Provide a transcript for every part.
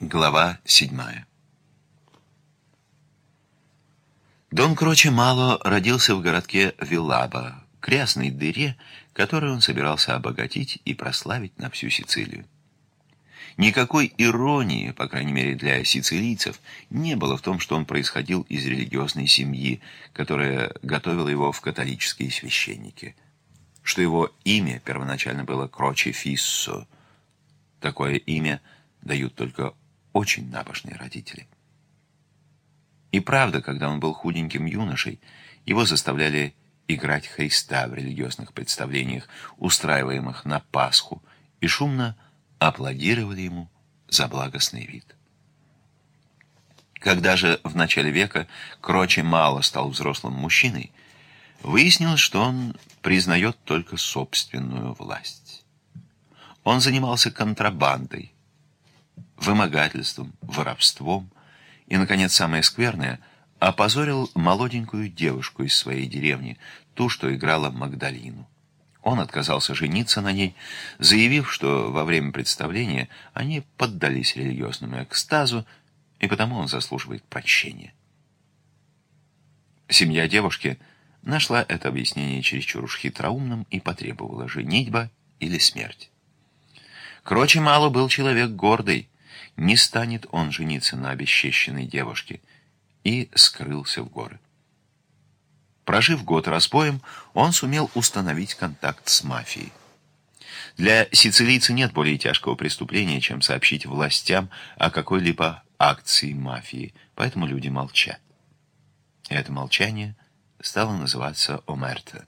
Глава седьмая Дон Кроче Мало родился в городке Вилаба, грязной дыре, которую он собирался обогатить и прославить на всю Сицилию. Никакой иронии, по крайней мере для сицилийцев, не было в том, что он происходил из религиозной семьи, которая готовила его в католические священники, что его имя первоначально было Кроче Фиссо. Такое имя дают только очень набожные родители. И правда, когда он был худеньким юношей, его заставляли играть Христа в религиозных представлениях, устраиваемых на Пасху, и шумно аплодировали ему за благостный вид. Когда же в начале века Кроче мало стал взрослым мужчиной, выяснилось, что он признает только собственную власть. Он занимался контрабандой, вымогательством, воровством и, наконец, самое скверное, опозорил молоденькую девушку из своей деревни, ту, что играла Магдалину. Он отказался жениться на ней, заявив, что во время представления они поддались религиозному экстазу, и потому он заслуживает прощения. Семья девушки нашла это объяснение чересчур уж хитроумным и потребовала женитьба или смерть. Кроче мало был человек гордый, не станет он жениться на обесчещенной девушке, и скрылся в горы. Прожив год разбоем, он сумел установить контакт с мафией. Для сицилийца нет более тяжкого преступления, чем сообщить властям о какой-либо акции мафии, поэтому люди молчат. Это молчание стало называться омерта.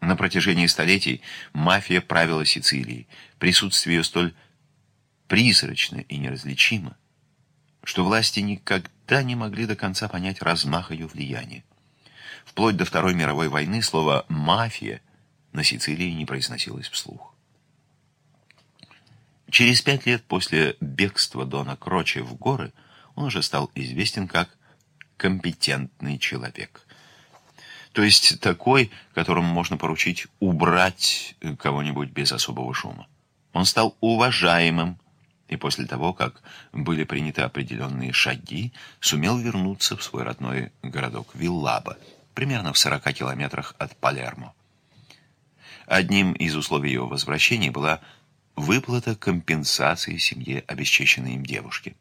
На протяжении столетий мафия правила Сицилией. Присутствие ее столь призрачно и неразличимо, что власти никогда не могли до конца понять размах ее влияния. Вплоть до Второй мировой войны слово «мафия» на Сицилии не произносилось вслух. Через пять лет после бегства Дона Кроче в горы он уже стал известен как компетентный человек. То есть такой, которому можно поручить убрать кого-нибудь без особого шума. Он стал уважаемым и после того, как были приняты определенные шаги, сумел вернуться в свой родной городок Виллаба, примерно в 40 километрах от Палермо. Одним из условий его возвращения была выплата компенсации семье обесчещенной им девушки.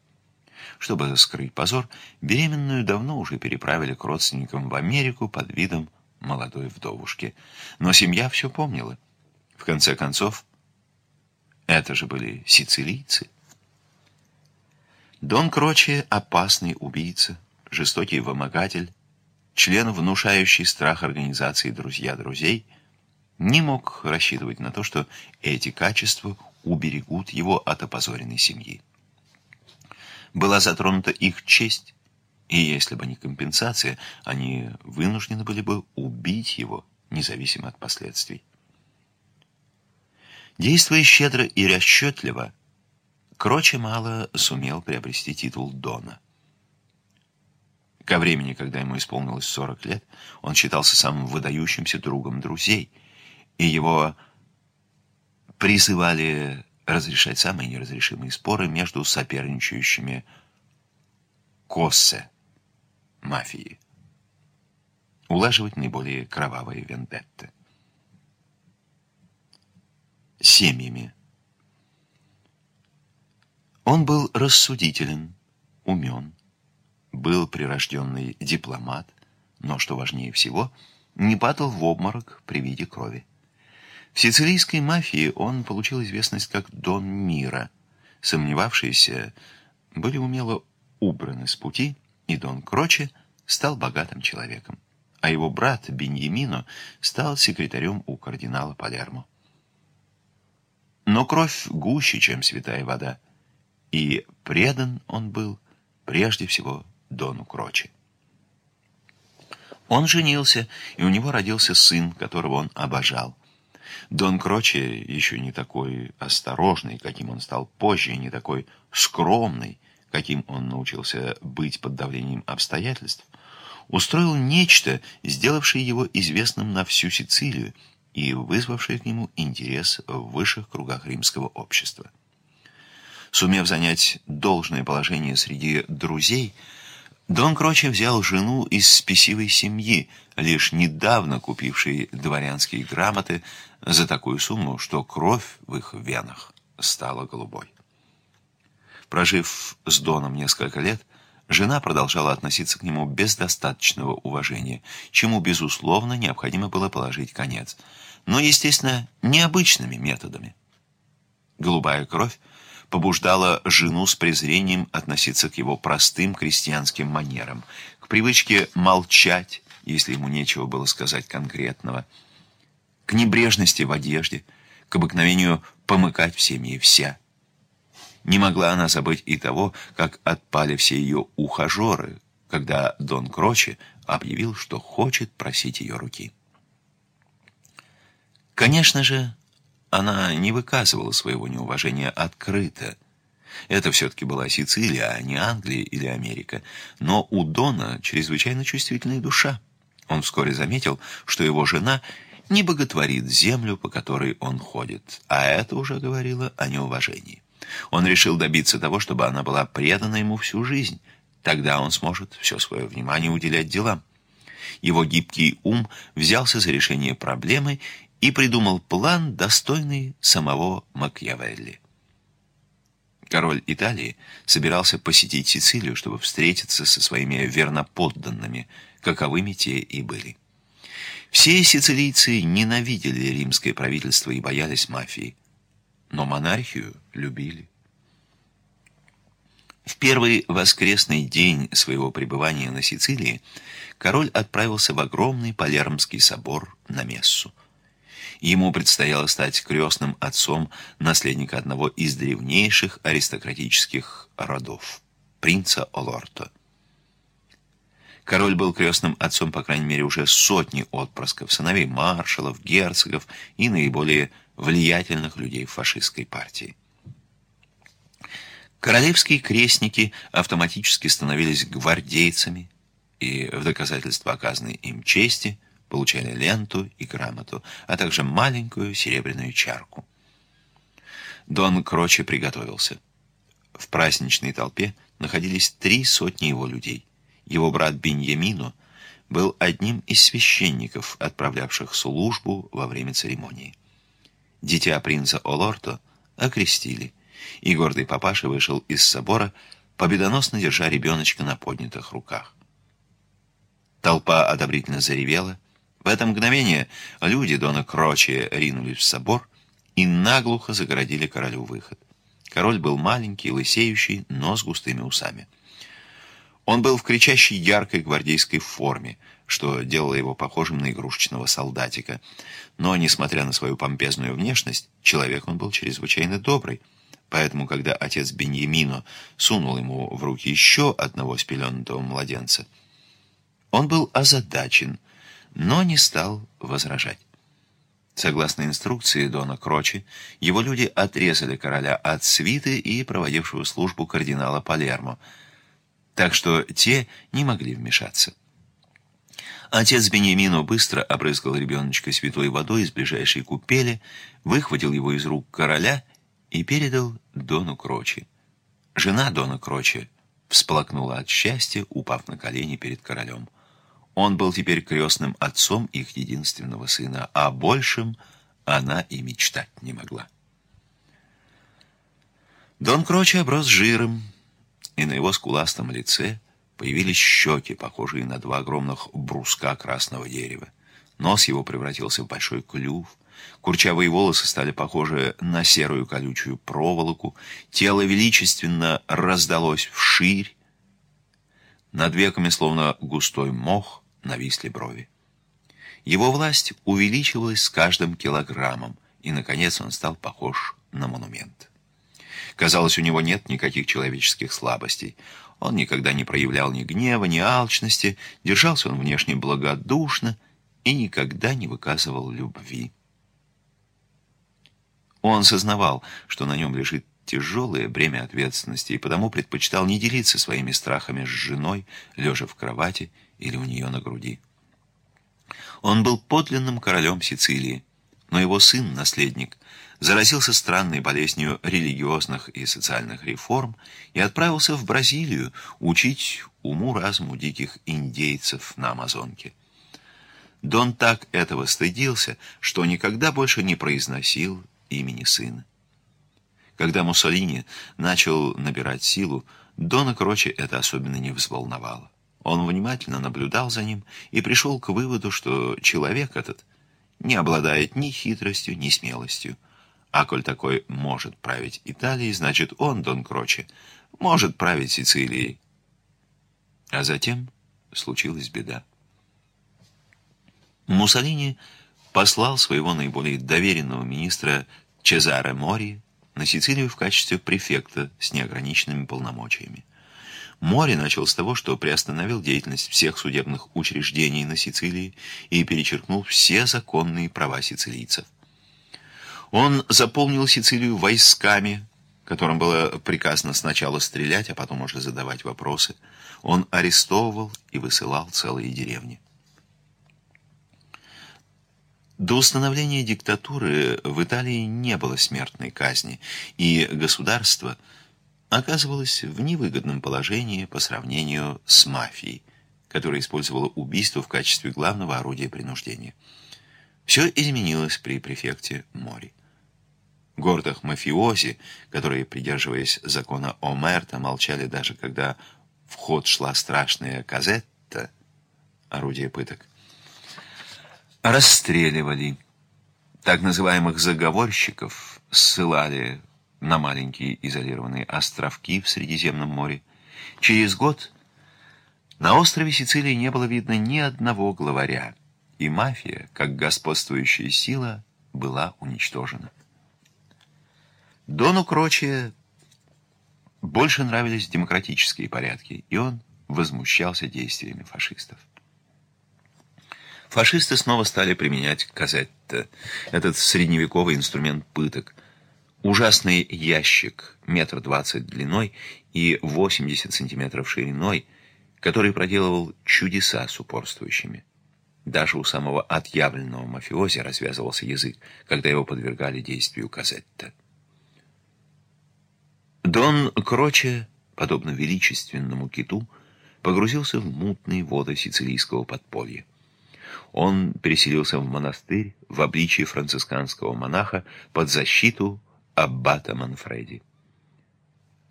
Чтобы скрыть позор, беременную давно уже переправили к родственникам в Америку под видом молодой вдовушки. Но семья все помнила. В конце концов, это же были сицилийцы. Дон Крочи – опасный убийца, жестокий вымогатель, член, внушающий страх организации «Друзья друзей», не мог рассчитывать на то, что эти качества уберегут его от опозоренной семьи. Была затронута их честь, и если бы не компенсация, они вынуждены были бы убить его, независимо от последствий. Действуя щедро и расчетливо, Кроче мало сумел приобрести титул Дона. Ко времени, когда ему исполнилось 40 лет, он считался самым выдающимся другом друзей, и его призывали разрешать самые неразрешимые споры между соперничающими коссе мафии, улаживать наиболее кровавые вендетты. Семьями он был рассудителен, умен, был прирожденный дипломат, но, что важнее всего, не падал в обморок при виде крови. В сицилийской мафии он получил известность как Дон Мира. Сомневавшиеся были умело убраны с пути, и Дон Кроче стал богатым человеком, а его брат Беньямино стал секретарем у кардинала Палермо. Но кровь гуще, чем святая вода и предан он был прежде всего Дону Кроче. Он женился, и у него родился сын, которого он обожал. Дон Кроче еще не такой осторожный, каким он стал позже, не такой скромный, каким он научился быть под давлением обстоятельств, устроил нечто, сделавшее его известным на всю Сицилию и вызвавшее к нему интерес в высших кругах римского общества. Сумев занять должное положение среди друзей, Дон Кроче взял жену из спесивой семьи, лишь недавно купившей дворянские грамоты за такую сумму, что кровь в их венах стала голубой. Прожив с Доном несколько лет, жена продолжала относиться к нему без достаточного уважения, чему, безусловно, необходимо было положить конец, но, естественно, необычными методами. Голубая кровь побуждала жену с презрением относиться к его простым крестьянским манерам, к привычке молчать, если ему нечего было сказать конкретного, к небрежности в одежде, к обыкновению помыкать всеми и вся. Не могла она забыть и того, как отпали все ее ухажеры, когда Дон Кроче объявил, что хочет просить ее руки. Конечно же, она не выказывала своего неуважения открыто. Это все-таки была Сицилия, а не Англия или Америка. Но у Дона чрезвычайно чувствительная душа. Он вскоре заметил, что его жена не боготворит землю, по которой он ходит, а это уже говорило о неуважении. Он решил добиться того, чтобы она была предана ему всю жизнь. Тогда он сможет все свое внимание уделять делам. Его гибкий ум взялся за решение проблемы и придумал план, достойный самого Макьявелли. Король Италии собирался посетить Сицилию, чтобы встретиться со своими верноподданными, каковыми те и были. Все сицилийцы ненавидели римское правительство и боялись мафии, но монархию любили. В первый воскресный день своего пребывания на Сицилии король отправился в огромный Палермский собор на мессу. Ему предстояло стать крестным отцом наследника одного из древнейших аристократических родов, принца Олорто. Король был крестным отцом, по крайней мере, уже сотни отпрысков, сыновей маршалов, герцогов и наиболее влиятельных людей фашистской партии. Королевские крестники автоматически становились гвардейцами и в доказательство оказанной им чести – получали ленту и грамоту, а также маленькую серебряную чарку. Дон Кроче приготовился. В праздничной толпе находились три сотни его людей. Его брат Беньямино был одним из священников, отправлявших службу во время церемонии. Дитя принца Олорто окрестили, и гордый папаша вышел из собора, победоносно держа ребеночка на поднятых руках. Толпа одобрительно заревела, в это мгновение люди Дона Крочи ринулись в собор и наглухо загородили королю выход. Король был маленький, лысеющий, но с густыми усами. Он был в кричащей яркой гвардейской форме, что делало его похожим на игрушечного солдатика. Но, несмотря на свою помпезную внешность, человек он был чрезвычайно добрый. Поэтому, когда отец Беньямино сунул ему в руки еще одного спеленутого младенца, он был озадачен – но не стал возражать. Согласно инструкции Дона Крочи, его люди отрезали короля от свиты и проводившего службу кардинала Палермо, так что те не могли вмешаться. Отец Бениамино быстро обрызгал ребеночка святой водой из ближайшей купели, выхватил его из рук короля и передал Дону Крочи. Жена Дона Крочи всплакнула от счастья, упав на колени перед королем. Он был теперь крестным отцом их единственного сына, а большим она и мечтать не могла. Дон Кроче оброс жиром, и на его скуластом лице появились щеки, похожие на два огромных бруска красного дерева. Нос его превратился в большой клюв, курчавые волосы стали похожи на серую колючую проволоку, тело величественно раздалось вширь, над веками словно густой мох, нависли брови. Его власть увеличивалась с каждым килограммом, и, наконец, он стал похож на монумент. Казалось, у него нет никаких человеческих слабостей. Он никогда не проявлял ни гнева, ни алчности, держался он внешне благодушно и никогда не выказывал любви. Он сознавал, что на нем лежит тяжелое бремя ответственности, и потому предпочитал не делиться своими страхами с женой, лежа в кровати или у нее на груди. Он был подлинным королем Сицилии, но его сын, наследник, заразился странной болезнью религиозных и социальных реформ и отправился в Бразилию учить уму-разуму диких индейцев на Амазонке. Дон так этого стыдился, что никогда больше не произносил имени сына. Когда Муссолини начал набирать силу, Дона Кроче это особенно не взволновало. Он внимательно наблюдал за ним и пришел к выводу, что человек этот не обладает ни хитростью, ни смелостью. А коль такой может править Италией, значит он, Дон Кроче, может править Сицилией. А затем случилась беда. Муссолини послал своего наиболее доверенного министра Чезаре Мори на Сицилию в качестве префекта с неограниченными полномочиями. Мори начал с того, что приостановил деятельность всех судебных учреждений на Сицилии и перечеркнул все законные права сицилийцев. Он заполнил Сицилию войсками, которым было приказано сначала стрелять, а потом уже задавать вопросы. Он арестовывал и высылал целые деревни. До установления диктатуры в Италии не было смертной казни, и государство оказывалось в невыгодном положении по сравнению с мафией, которая использовала убийство в качестве главного орудия принуждения. Все изменилось при префекте Мори. Гордых мафиози, которые, придерживаясь закона Омерта, молчали даже когда в ход шла страшная казетта, орудие пыток, расстреливали. Так называемых заговорщиков ссылали на маленькие изолированные островки в Средиземном море. Через год на острове Сицилии не было видно ни одного главаря, и мафия, как господствующая сила, была уничтожена. Дону Кроче больше нравились демократические порядки, и он возмущался действиями фашистов. Фашисты снова стали применять казетта, этот средневековый инструмент пыток. Ужасный ящик, метр двадцать длиной и 80 сантиметров шириной, который проделывал чудеса с упорствующими. Даже у самого отъявленного мафиози развязывался язык, когда его подвергали действию казетта. Дон Кроче, подобно величественному киту, погрузился в мутные воды сицилийского подполья. Он переселился в монастырь в обличии францисканского монаха под защиту аббата Манфреди.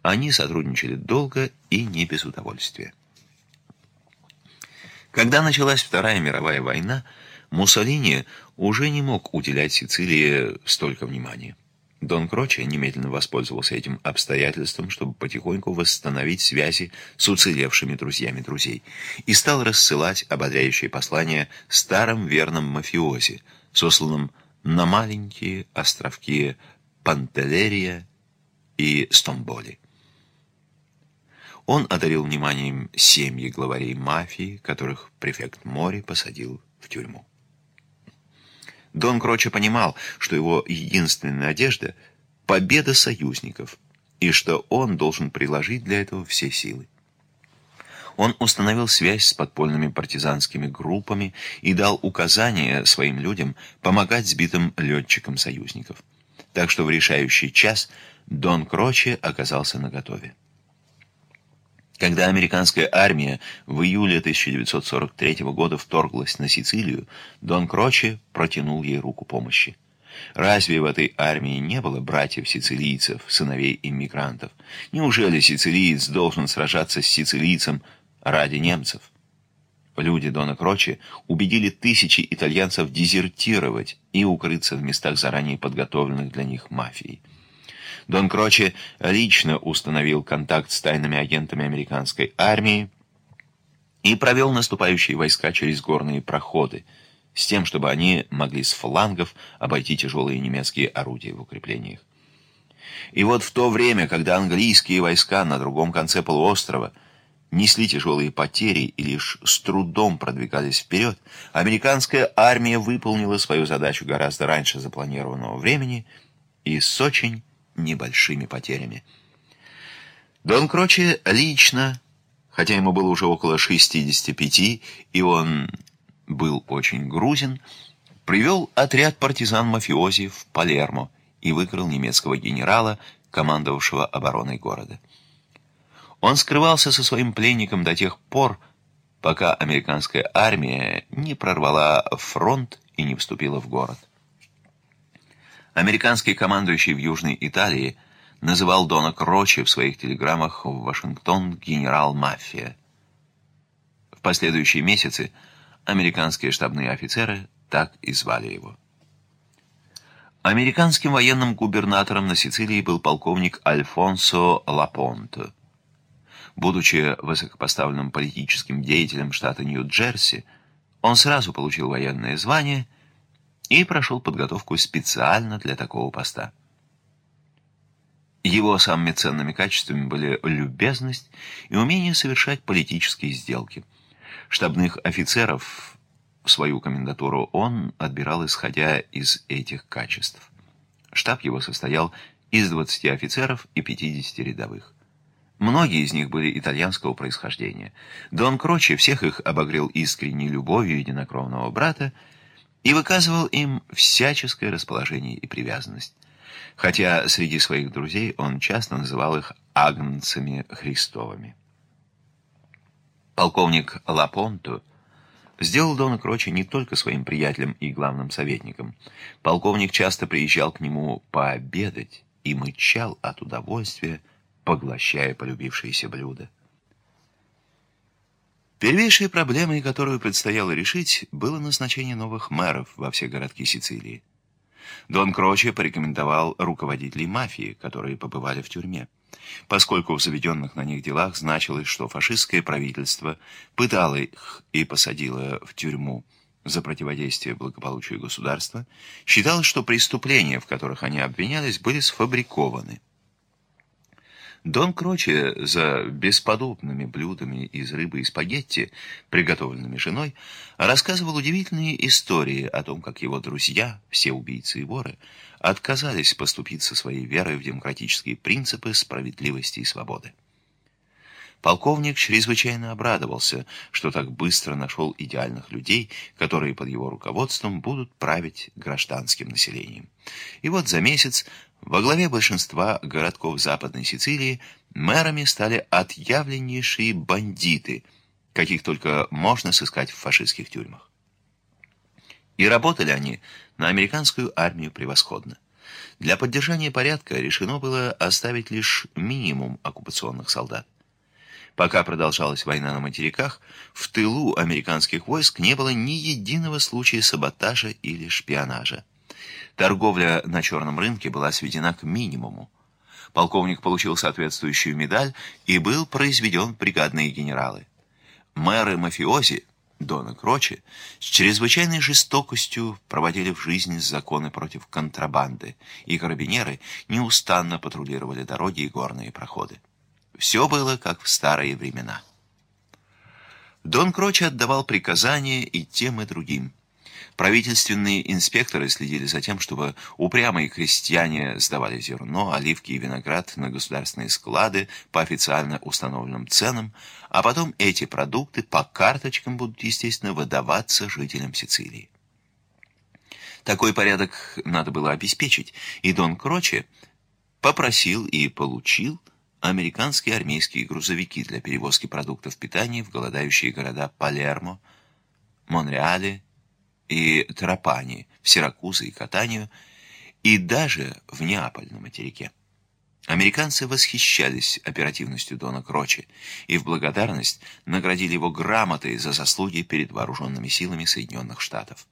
Они сотрудничали долго и не без удовольствия. Когда началась Вторая мировая война, Муссолини уже не мог уделять Сицилии столько внимания. Дон Кроче немедленно воспользовался этим обстоятельством, чтобы потихоньку восстановить связи с уцелевшими друзьями друзей, и стал рассылать ободряющие послания старым верным мафиози, сосланным на маленькие островки Пантелерия и Стомболи. Он одарил вниманием семьи главарей мафии, которых префект Мори посадил в тюрьму. Дон Кроче понимал, что его единственная надежда — победа союзников, и что он должен приложить для этого все силы. Он установил связь с подпольными партизанскими группами и дал указания своим людям помогать сбитым летчикам союзников. Так что в решающий час Дон Кроче оказался наготове. Когда американская армия в июле 1943 года вторглась на Сицилию, Дон Кроче протянул ей руку помощи. Разве в этой армии не было братьев-сицилийцев, сыновей иммигрантов? Неужели сицилиец должен сражаться с сицилийцем ради немцев? Люди Дона Кроче убедили тысячи итальянцев дезертировать и укрыться в местах заранее подготовленных для них мафией. Дон Кроче лично установил контакт с тайными агентами американской армии и провел наступающие войска через горные проходы, с тем, чтобы они могли с флангов обойти тяжелые немецкие орудия в укреплениях. И вот в то время, когда английские войска на другом конце полуострова несли тяжелые потери и лишь с трудом продвигались вперед, американская армия выполнила свою задачу гораздо раньше запланированного времени и с очень небольшими потерями. Дон Кроче лично, хотя ему было уже около 65, и он был очень грузин, привел отряд партизан-мафиози в Палермо и выкрал немецкого генерала, командовавшего обороной города. Он скрывался со своим пленником до тех пор, пока американская армия не прорвала фронт и не вступила в город. Американский командующий в Южной Италии называл Дона Крочи в своих телеграммах в Вашингтон генерал-мафия. В последующие месяцы американские штабные офицеры так и звали его. Американским военным губернатором на Сицилии был полковник Альфонсо Лапонте. Будучи высокопоставленным политическим деятелем штата Нью-Джерси, он сразу получил военное звание и прошел подготовку специально для такого поста. Его самыми ценными качествами были любезность и умение совершать политические сделки. Штабных офицеров в свою комендатуру он отбирал, исходя из этих качеств. Штаб его состоял из 20 офицеров и 50 рядовых. Многие из них были итальянского происхождения. Дон Крочи всех их обогрел искренней любовью единокровного брата и выказывал им всяческое расположение и привязанность. Хотя среди своих друзей он часто называл их агнцами Христовыми. Полковник Лапонту сделал Дона Крочи не только своим приятелем и главным советником. Полковник часто приезжал к нему пообедать и мычал от удовольствия, поглощая полюбившиеся блюда. Первейшей проблемой, которую предстояло решить, было назначение новых мэров во все городки Сицилии. Дон Кроче порекомендовал руководителей мафии, которые побывали в тюрьме. Поскольку в заведенных на них делах значилось, что фашистское правительство пытало их и посадило в тюрьму за противодействие благополучию государства, считалось, что преступления, в которых они обвинялись, были сфабрикованы. Дон Кроче за бесподобными блюдами из рыбы и спагетти, приготовленными женой, рассказывал удивительные истории о том, как его друзья, все убийцы и воры, отказались поступить со своей верой в демократические принципы справедливости и свободы. Полковник чрезвычайно обрадовался, что так быстро нашел идеальных людей, которые под его руководством будут править гражданским населением. И вот за месяц во главе большинства городков Западной Сицилии мэрами стали отъявленнейшие бандиты, каких только можно сыскать в фашистских тюрьмах. И работали они на американскую армию превосходно. Для поддержания порядка решено было оставить лишь минимум оккупационных солдат. Пока продолжалась война на материках, в тылу американских войск не было ни единого случая саботажа или шпионажа. Торговля на черном рынке была сведена к минимуму. Полковник получил соответствующую медаль и был произведен в бригадные генералы. Мэры мафиози, Дона Крочи, с чрезвычайной жестокостью проводили в жизнь законы против контрабанды, и карабинеры неустанно патрулировали дороги и горные проходы. Все было как в старые времена. Дон Крочи отдавал приказания и тем, и другим. Правительственные инспекторы следили за тем, чтобы упрямые крестьяне сдавали зерно, оливки и виноград на государственные склады по официально установленным ценам, а потом эти продукты по карточкам будут, естественно, выдаваться жителям Сицилии. Такой порядок надо было обеспечить, и Дон Кроче попросил и получил американские армейские грузовики для перевозки продуктов питания в голодающие города Палермо, Монреале и Трапани, в Сиракузы и Катанию, и даже в Неаполь на материке. Американцы восхищались оперативностью Дона Крочи и в благодарность наградили его грамотой за заслуги перед вооруженными силами Соединенных Штатов.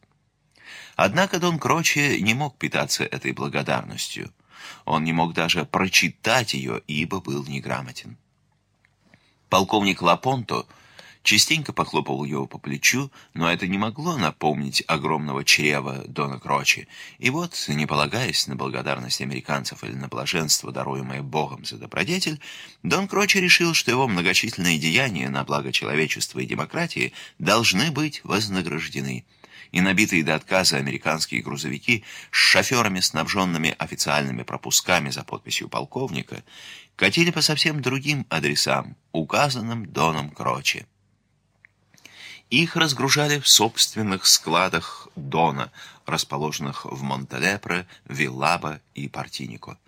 Однако Дон Крочи не мог питаться этой благодарностью. Он не мог даже прочитать ее, ибо был неграмотен. Полковник Лапонто частенько похлопал его по плечу, но это не могло напомнить огромного чрева Дона Крочи. И вот, не полагаясь на благодарность американцев или на блаженство, даруемое Богом за добродетель, Дон Крочи решил, что его многочисленные деяния на благо человечества и демократии должны быть вознаграждены. И набитые до отказа американские грузовики с шоферами, снабженными официальными пропусками за подписью полковника, катили по совсем другим адресам, указанным Доном Крочи. Их разгружали в собственных складах Дона, расположенных в Монтелепре, Виллаба и Партинико.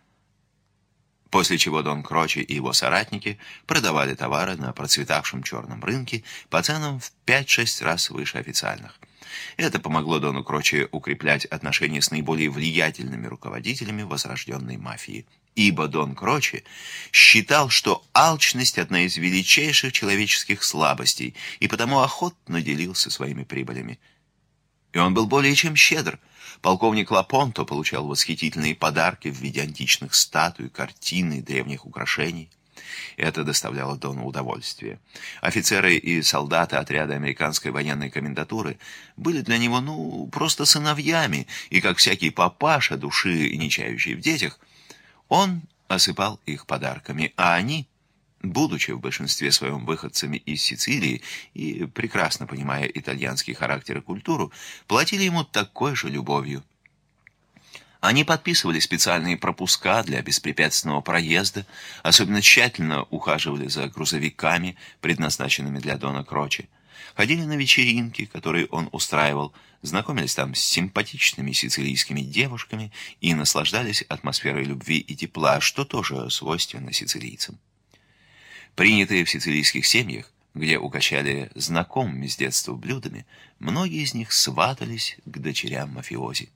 После чего Дон Крочи и его соратники продавали товары на процветавшем черном рынке по ценам в 5-6 раз выше официальных. Это помогло Дону Крочи укреплять отношения с наиболее влиятельными руководителями возрожденной мафии – ибо Дон Крочи считал, что алчность – одна из величайших человеческих слабостей, и потому охотно делился своими прибылями. И он был более чем щедр. Полковник Лапонто получал восхитительные подарки в виде античных статуй, картин и древних украшений. Это доставляло Дону удовольствие. Офицеры и солдаты отряда американской военной комендатуры были для него, ну, просто сыновьями, и, как всякий папаша, души не чающий в детях – он осыпал их подарками, а они, будучи в большинстве своем выходцами из Сицилии и прекрасно понимая итальянский характер и культуру, платили ему такой же любовью. Они подписывали специальные пропуска для беспрепятственного проезда, особенно тщательно ухаживали за грузовиками, предназначенными для Дона Крочи ходили на вечеринки, которые он устраивал, знакомились там с симпатичными сицилийскими девушками и наслаждались атмосферой любви и тепла, что тоже свойственно сицилийцам. Принятые в сицилийских семьях, где угощали знакомыми с детства блюдами, многие из них сватались к дочерям мафиози.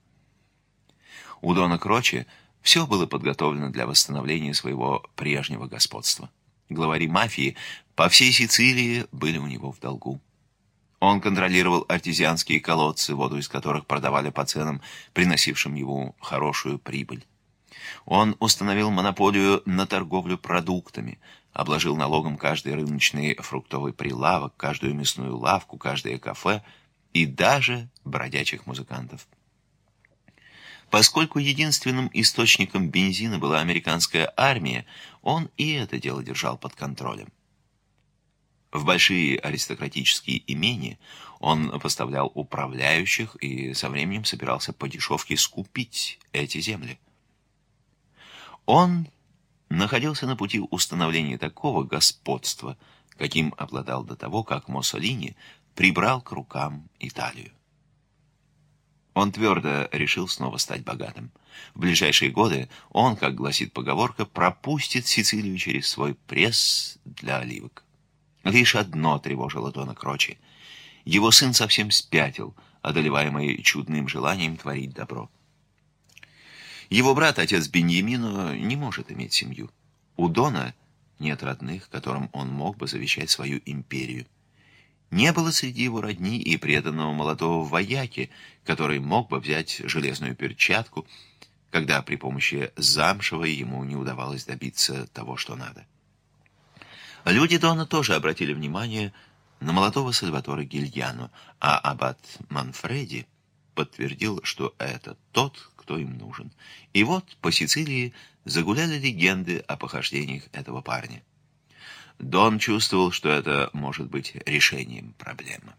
У Дона Крочи все было подготовлено для восстановления своего прежнего господства. Главари мафии по всей Сицилии были у него в долгу. Он контролировал артезианские колодцы, воду из которых продавали по ценам, приносившим ему хорошую прибыль. Он установил монополию на торговлю продуктами, обложил налогом каждый рыночный фруктовый прилавок, каждую мясную лавку, каждое кафе и даже бродячих музыкантов. Поскольку единственным источником бензина была американская армия, он и это дело держал под контролем. В большие аристократические имения он поставлял управляющих и со временем собирался по дешевке скупить эти земли. Он находился на пути установления такого господства, каким обладал до того, как Моссолини прибрал к рукам Италию. Он твердо решил снова стать богатым. В ближайшие годы он, как гласит поговорка, пропустит Сицилию через свой пресс для оливок. Лишь одно тревожило Дона Крочи. Его сын совсем спятил, одолеваемый чудным желанием творить добро. Его брат, отец Беньямину, не может иметь семью. У Дона нет родных, которым он мог бы завещать свою империю. Не было среди его родни и преданного молодого вояки, который мог бы взять железную перчатку, когда при помощи замшевой ему не удавалось добиться того, что надо. Люди Дона тоже обратили внимание на молодого Сальватора Гильяно, а аббат Манфреди подтвердил, что это тот, кто им нужен. И вот по Сицилии загуляли легенды о похождениях этого парня. Дон чувствовал, что это может быть решением проблемы.